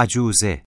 Acuze.